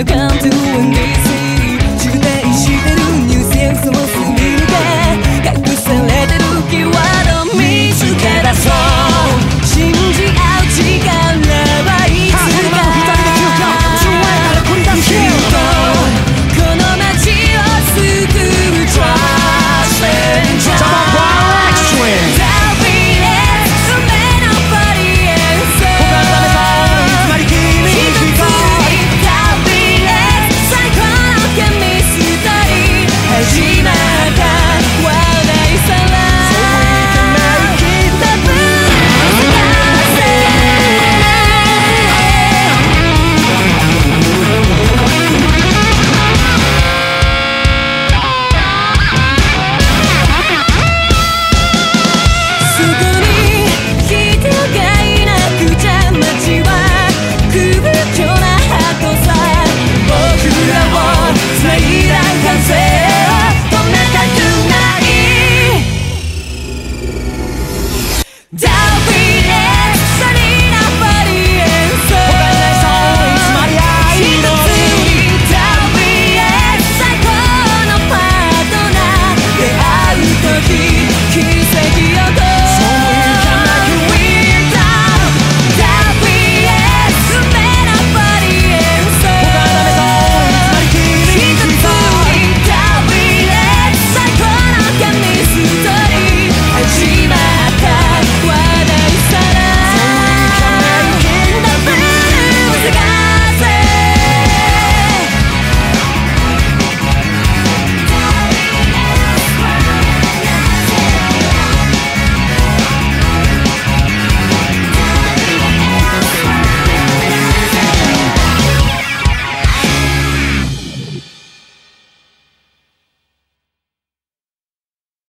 you can